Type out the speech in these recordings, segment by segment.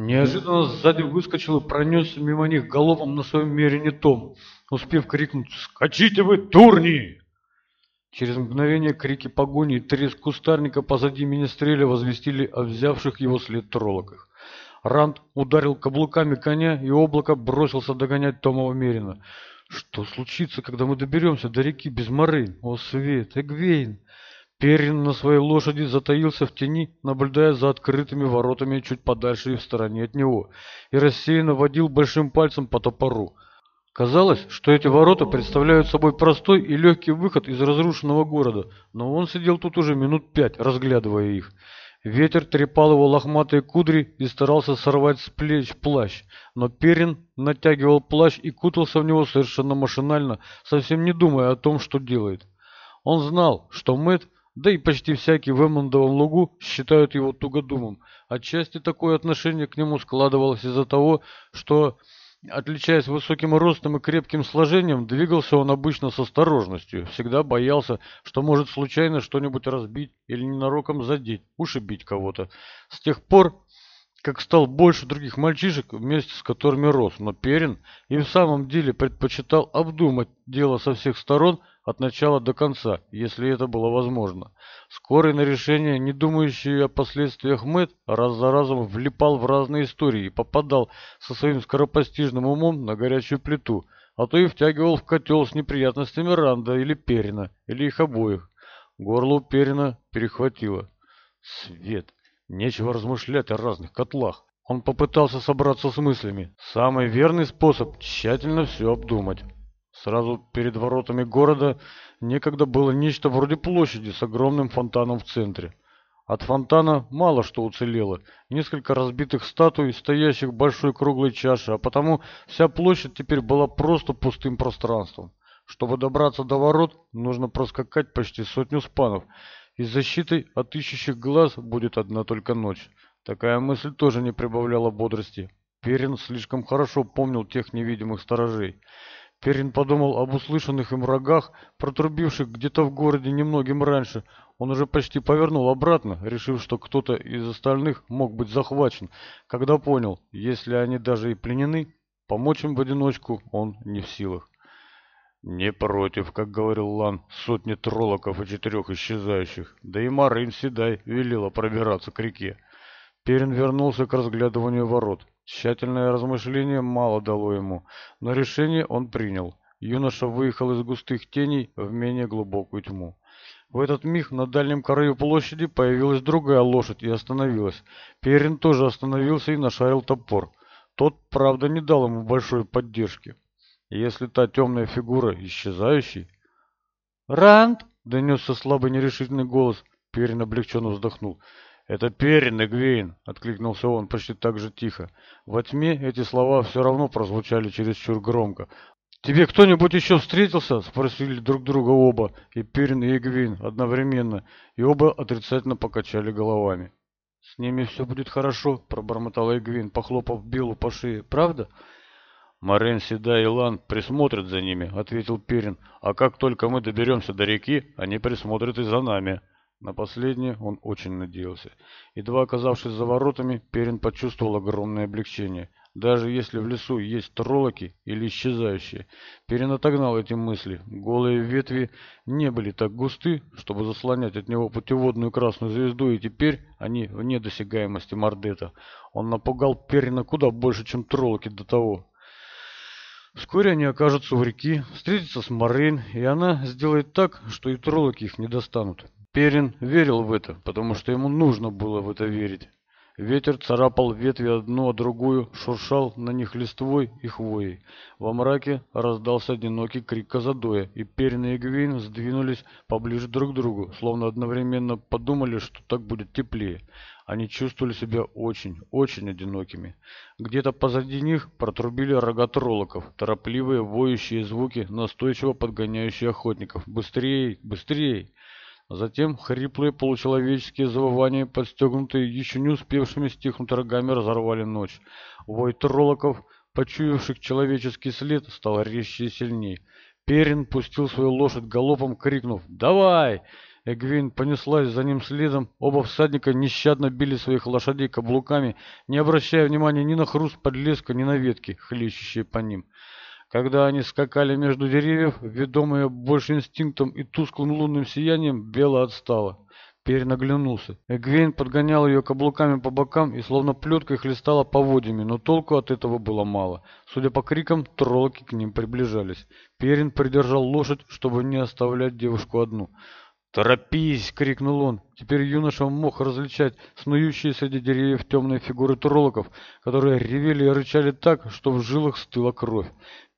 Неожиданно сзади выскочил и пронесся мимо них головом на своем мерине том, успев крикнуть «Скачите вы, турни!». Через мгновение крики погони и треск кустарника позади Министреля возвестили о взявших его след троллоках. Ранд ударил каблуками коня, и облако бросился догонять Томова Мерина. «Что случится, когда мы доберемся до реки без моры? О, свет! Эгвейн!» Перин на своей лошади затаился в тени, наблюдая за открытыми воротами чуть подальше и в стороне от него, и рассеянно водил большим пальцем по топору. Казалось, что эти ворота представляют собой простой и легкий выход из разрушенного города, но он сидел тут уже минут пять, разглядывая их. Ветер трепал его лохматые кудри и старался сорвать с плеч плащ, но Перин натягивал плащ и кутался в него совершенно машинально, совсем не думая о том, что делает. Он знал, что Мэтт да и почти всякий в Эммондовом лугу считают его тугодумом. Отчасти такое отношение к нему складывалось из-за того, что, отличаясь высоким ростом и крепким сложением, двигался он обычно с осторожностью. Всегда боялся, что может случайно что-нибудь разбить или ненароком задеть, ушибить кого-то. С тех пор как стал больше других мальчишек, вместе с которыми рос, но Перин и в самом деле предпочитал обдумать дело со всех сторон, от начала до конца, если это было возможно. Скорый на решение, не думающий о последствиях Мэтт, раз за разом влипал в разные истории и попадал со своим скоропостижным умом на горячую плиту, а то и втягивал в котел с неприятностями Ранда или Перина, или их обоих. Горло у Перина перехватило. Свет! Нечего размышлять о разных котлах. Он попытался собраться с мыслями. Самый верный способ – тщательно все обдумать. Сразу перед воротами города некогда было нечто вроде площади с огромным фонтаном в центре. От фонтана мало что уцелело, несколько разбитых статуй, стоящих в большой круглой чаше, а потому вся площадь теперь была просто пустым пространством. Чтобы добраться до ворот, нужно проскакать почти сотню спанов, и защитой от ищущих глаз будет одна только ночь. Такая мысль тоже не прибавляла бодрости. Перин слишком хорошо помнил тех невидимых сторожей. Перин подумал об услышанных им рогах, протрубивших где-то в городе немногим раньше. Он уже почти повернул обратно, решив, что кто-то из остальных мог быть захвачен, когда понял, если они даже и пленены, помочь им в одиночку он не в силах. «Не против», — как говорил Лан, — «сотни троллоков и четырех исчезающих. Да и Мара им седай велела пробираться к реке». Перин вернулся к разглядыванию ворот. Тщательное размышление мало дало ему, но решение он принял. Юноша выехал из густых теней в менее глубокую тьму. В этот миг на дальнем краю площади появилась другая лошадь и остановилась. Перин тоже остановился и нашарил топор. Тот, правда, не дал ему большой поддержки. Если та темная фигура исчезающий... «Ранд!» — донесся слабый нерешительный голос. Перин облегченно вздохнул. «Это Перин, и Эгвейн!» — откликнулся он почти так же тихо. Во тьме эти слова все равно прозвучали чересчур громко. «Тебе кто-нибудь еще встретился?» — спросили друг друга оба, и Перин, и Эгвейн одновременно, и оба отрицательно покачали головами. «С ними все будет хорошо», — пробормотала Эгвин, похлопав Биллу по шее. «Правда?» «Марен, Седа и Лан присмотрят за ними», — ответил Перин. «А как только мы доберемся до реки, они присмотрят и за нами». На последнее он очень надеялся. Едва оказавшись за воротами, Перин почувствовал огромное облегчение. Даже если в лесу есть троллоки или исчезающие. Перин отогнал эти мысли. Голые ветви не были так густы, чтобы заслонять от него путеводную красную звезду, и теперь они вне досягаемости Мордета. Он напугал Перина куда больше, чем троллоки до того. Вскоре они окажутся в реке, встретятся с Морейн, и она сделает так, что и троллоки их не достанут. Перин верил в это, потому что ему нужно было в это верить. Ветер царапал ветви одну, а другую, шуршал на них листвой и хвоей. Во мраке раздался одинокий крик Казадоя, и Перин и Эгвейн сдвинулись поближе друг к другу, словно одновременно подумали, что так будет теплее. Они чувствовали себя очень, очень одинокими. Где-то позади них протрубили рога троллоков, торопливые воющие звуки, настойчиво подгоняющие охотников. «Быстрее! Быстрее!» Затем хриплые получеловеческие завывания, подстегнутые еще не успевшими стихнуть рогами, разорвали ночь. Вой троллоков, почуявших человеческий след, стал резче и сильнее. Перин пустил свою лошадь галопом, крикнув «Давай!» Эгвин понеслась за ним следом. Оба всадника нещадно били своих лошадей каблуками, не обращая внимания ни на хруст подлеска, ни на ветки, хлещущие по ним. Когда они скакали между деревьев, ведомая больше инстинктом и тусклым лунным сиянием, Бела отстала. Перь наглянулся. Эгвейн подгонял ее каблуками по бокам и словно плеткой хлестала поводьями, но толку от этого было мало. Судя по крикам, троллоки к ним приближались. Перин придержал лошадь, чтобы не оставлять девушку одну. «Торопись!» — крикнул он. Теперь юноша мог различать снующие среди деревьев темные фигуры троллоков, которые ревели и рычали так, что в жилах стыла кровь.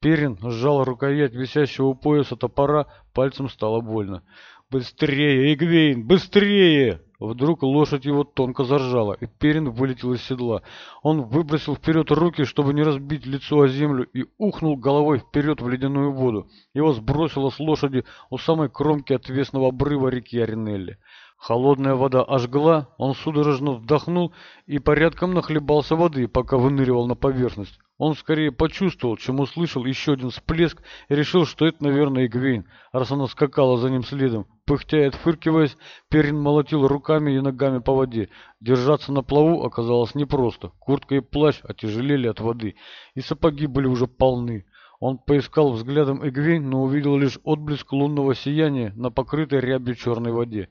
Перин сжал рукоять висящего у пояса топора, пальцем стало больно. «Быстрее, Игвейн, быстрее!» Вдруг лошадь его тонко заржала, и Перин вылетел из седла. Он выбросил вперед руки, чтобы не разбить лицо о землю, и ухнул головой вперед в ледяную воду. Его сбросило с лошади у самой кромки отвесного обрыва реки Аринелли. Холодная вода ожгла, он судорожно вдохнул и порядком нахлебался воды, пока выныривал на поверхность. Он скорее почувствовал, чем услышал еще один всплеск и решил, что это, наверное, Игвейн, раз она скакала за ним следом. Пыхтя и отфыркиваясь, Перин молотил руками и ногами по воде. Держаться на плаву оказалось непросто. Куртка и плащ отяжелели от воды, и сапоги были уже полны. Он поискал взглядом Игвейн, но увидел лишь отблеск лунного сияния на покрытой рябью черной воде.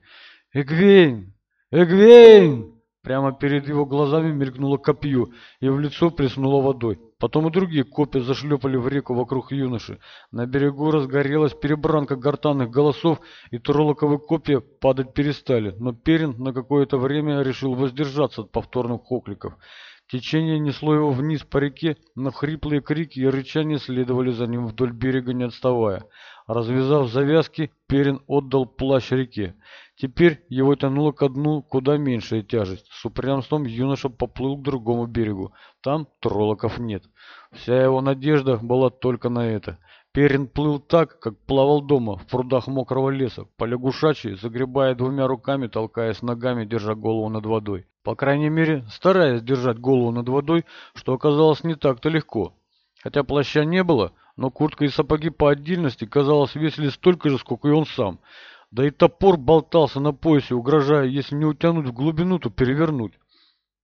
«Эгвейн! Эгвейн!» Прямо перед его глазами мелькнуло копье, и в лицо плеснуло водой. Потом и другие копья зашлепали в реку вокруг юноши. На берегу разгорелась перебранка гортанных голосов, и троллоковые копья падать перестали, но Перин на какое-то время решил воздержаться от повторных окликов. Течение несло его вниз по реке, но хриплые крики и рычания следовали за ним вдоль берега, не отставая. Развязав завязки, Перин отдал плащ реке. Теперь его тянуло ко дну куда меньшая тяжесть. С упрямством юноша поплыл к другому берегу. Там троллоков нет. Вся его надежда была только на это. Перин плыл так, как плавал дома, в прудах мокрого леса, по лягушачьи, загребая двумя руками, толкаясь ногами, держа голову над водой по крайней мере, стараясь держать голову над водой, что оказалось не так-то легко. Хотя плаща не было, но куртка и сапоги по отдельности, казалось, весили столько же, сколько и он сам. Да и топор болтался на поясе, угрожая, если не утянуть в глубину, то перевернуть.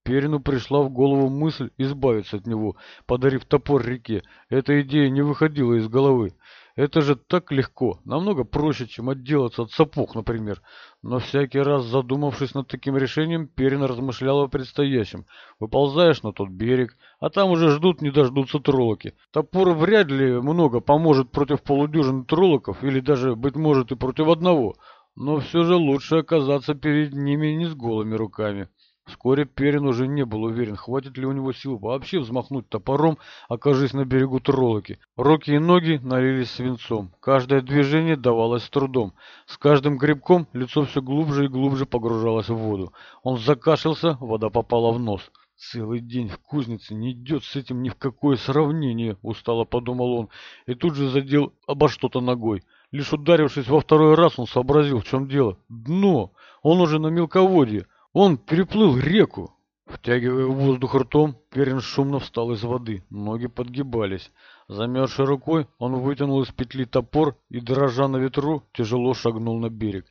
Перину пришла в голову мысль избавиться от него, подарив топор реке. Эта идея не выходила из головы. Это же так легко, намного проще, чем отделаться от сапог, например но всякий раз задумавшись над таким решением, Перин размышлял о предстоящем. Выползаешь на тот берег, а там уже ждут, не дождутся троллоки. Топор вряд ли много поможет против полудюжины троллоков, или даже, быть может, и против одного, но все же лучше оказаться перед ними не с голыми руками. Вскоре Перин уже не был уверен, хватит ли у него сил вообще взмахнуть топором, окажись на берегу Тролоки. Руки и ноги налились свинцом. Каждое движение давалось с трудом. С каждым грибком лицо все глубже и глубже погружалось в воду. Он закашлялся, вода попала в нос. «Целый день в кузнице не идет с этим ни в какое сравнение», — устало подумал он, и тут же задел обо что-то ногой. Лишь ударившись во второй раз, он сообразил, в чем дело. «Дно! Он уже на мелководье!» Он переплыл реку, втягивая воздух ртом, Перин шумно встал из воды, ноги подгибались. Замерзшей рукой он вытянул из петли топор и, дрожа на ветру, тяжело шагнул на берег.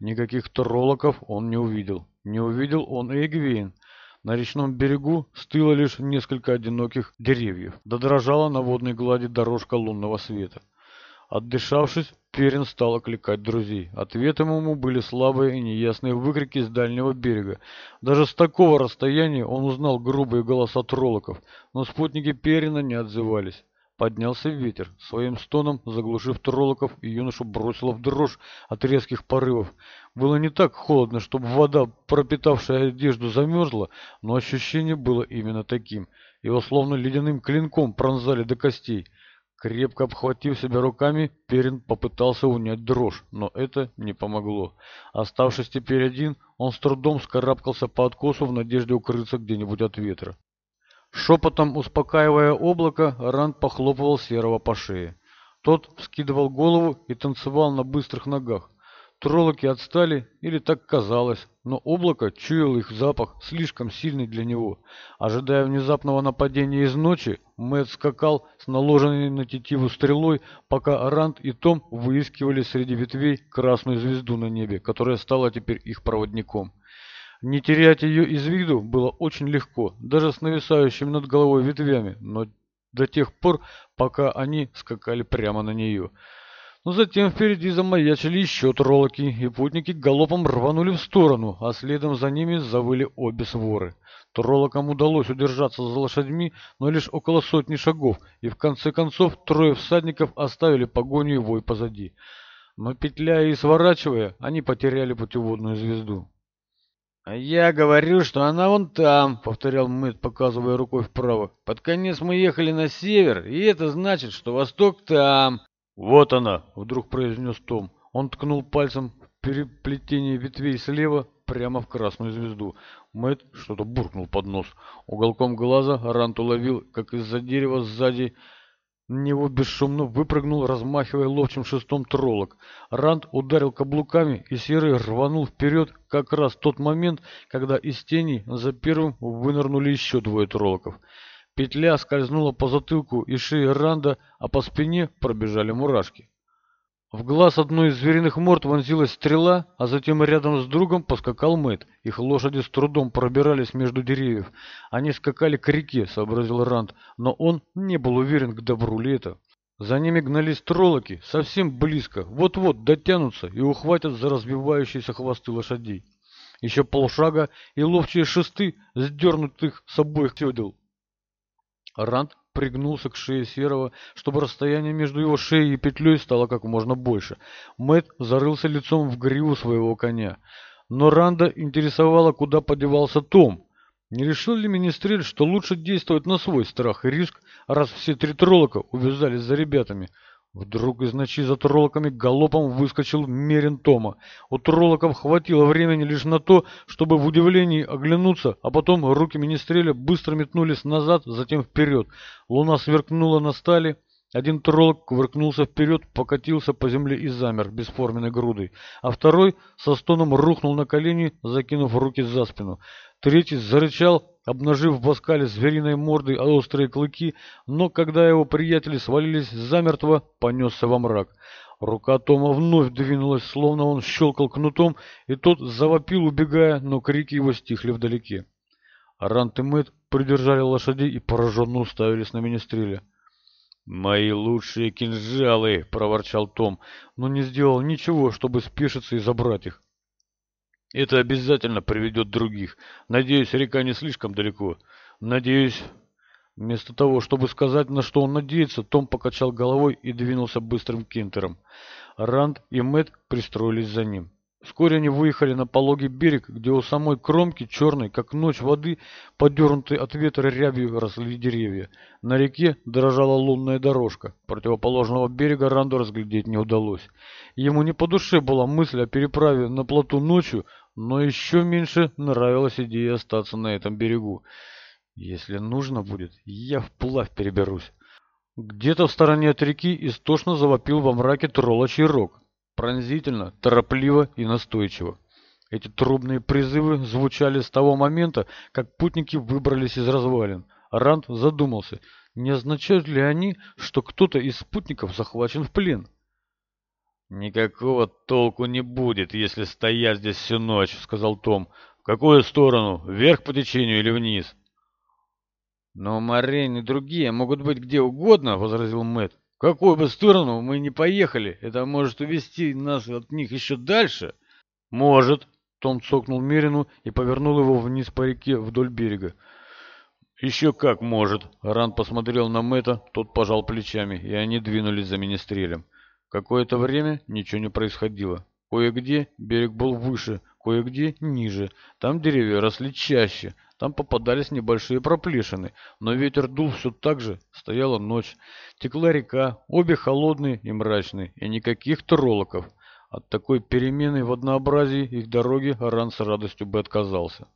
Никаких троллоков он не увидел. Не увидел он и Эгвейн. На речном берегу стыло лишь несколько одиноких деревьев. Додрожала на водной глади дорожка лунного света. Отдышавшись, Перин стал окликать друзей. Ответом ему были слабые и неясные выкрики с дальнего берега. Даже с такого расстояния он узнал грубые голоса троллоков, но спутники Перина не отзывались. Поднялся ветер, своим стоном заглушив троллоков, и юношу бросило в дрожь от резких порывов. Было не так холодно, чтобы вода, пропитавшая одежду, замерзла, но ощущение было именно таким. Его словно ледяным клинком пронзали до костей. Крепко обхватив себя руками, Перин попытался унять дрожь, но это не помогло. Оставшись теперь один, он с трудом скарабкался по откосу в надежде укрыться где-нибудь от ветра. Шепотом успокаивая облако, Ранд похлопывал Серого по шее. Тот вскидывал голову и танцевал на быстрых ногах. Троллоки отстали, или так казалось, но облако чуял их запах, слишком сильный для него. Ожидая внезапного нападения из ночи, Мэтт скакал с наложенной на тетиву стрелой, пока Ранд и Том выискивали среди ветвей красную звезду на небе, которая стала теперь их проводником. Не терять ее из виду было очень легко, даже с нависающими над головой ветвями, но до тех пор, пока они скакали прямо на нее – ну, за тем впереди замаячили еще троллоки, и путники галопом рванули в сторону, а следом за ними завыли обе своры. Троллокам удалось удержаться за лошадьми, но лишь около сотни шагов, и в конце концов трое всадников оставили погоню и вой позади. Но петляя и сворачивая, они потеряли путеводную звезду. А «Я говорю, что она вон там», — повторял Мэтт, показывая рукой вправо. «Под конец мы ехали на север, и это значит, что восток там». Вот она, вдруг произнес Том. Он ткнул пальцем в переплетение ветвей слева прямо в красную звезду. Мэт что-то буркнул под нос. Уголком глаза Рант уловил, как из-за дерева сзади него бесшумно выпрыгнул, размахивая ловчим шестом троллок. Рант ударил каблуками, и Серый рванул вперед как раз в тот момент, когда из тени за первым вынырнули еще двое троллоков. Петля скользнула по затылку и шее Ранда, а по спине пробежали мурашки. В глаз одной из звериных морд вонзилась стрела, а затем рядом с другом поскакал Мэт. Их лошади с трудом пробирались между деревьев. Они скакали к реке, сообразил Ранд, но он не был уверен, к добру ли это. За ними гнались троллоки, совсем близко, вот-вот дотянутся и ухватят за разбивающиеся хвосты лошадей. Еще полшага и ловчие шесты, сдернут их с обоих седел. Ранд пригнулся к шее Серого, чтобы расстояние между его шеей и петлей стало как можно больше. Мэт зарылся лицом в гриву своего коня. Но Ранда интересовала, куда подевался Том. Не решил ли министрель, что лучше действовать на свой страх и риск, раз все три троллока увязались за ребятами? Вдруг из ночи за троллоками галопом выскочил Мерин Тома. У троллоков хватило времени лишь на то, чтобы в удивлении оглянуться, а потом руки министреля быстро метнулись назад, затем вперед. Луна сверкнула на стали, один троллок кувыркнулся вперед, покатился по земле и замер бесформенной грудой, а второй со стоном рухнул на колени, закинув руки за спину. Третий зарычал, Обнажив Баскаля звериной мордой острые клыки, но когда его приятели свалились замертво, понесся во мрак. Рука Тома вновь двинулась, словно он щелкал кнутом, и тот завопил, убегая, но крики его стихли вдалеке. Рант и Мэтт придержали лошадей и пораженно уставились на Министреля. «Мои лучшие кинжалы!» — проворчал Том, но не сделал ничего, чтобы спешиться и забрать их. Это обязательно приведет других. Надеюсь, река не слишком далеко. Надеюсь... Вместо того, чтобы сказать, на что он надеется, Том покачал головой и двинулся быстрым кинтером. Ранд и Мэтт пристроились за ним. Вскоре они выехали на пологий берег, где у самой кромки черной, как ночь воды, подернутой от ветра рябью, росли деревья. На реке дрожала лунная дорожка. Противоположного берега Ранду разглядеть не удалось. Ему не по душе была мысль о переправе на плоту ночью, но еще меньше нравилась идея остаться на этом берегу. «Если нужно будет, я вплавь переберусь». Где-то в стороне от реки истошно завопил во мраке троллочий рог пронзительно, торопливо и настойчиво. Эти трубные призывы звучали с того момента, как путники выбрались из развалин. Ранд задумался, не означают ли они, что кто-то из спутников захвачен в плен? «Никакого толку не будет, если стоять здесь всю ночь», — сказал Том. «В какую сторону? Вверх по течению или вниз?» «Но Морейн и другие могут быть где угодно», — возразил Мэтт какую бы сторону мы ни поехали, это может увести нас от них еще дальше. Может. Том цокнул Мерину и повернул его вниз по реке вдоль берега. «Еще как может!» Ран посмотрел на Мэтта, тот пожал плечами, и они двинулись за министрелем. Какое-то время ничего не происходило. Кое-где берег был выше, кое-где ниже. Там деревья росли чаще, там попадались небольшие проплешины, но ветер дул все так же, стояла ночь. Текла река, обе холодные и мрачные, и никаких троллоков. От такой перемены в однообразии их дороги Аран с радостью бы отказался.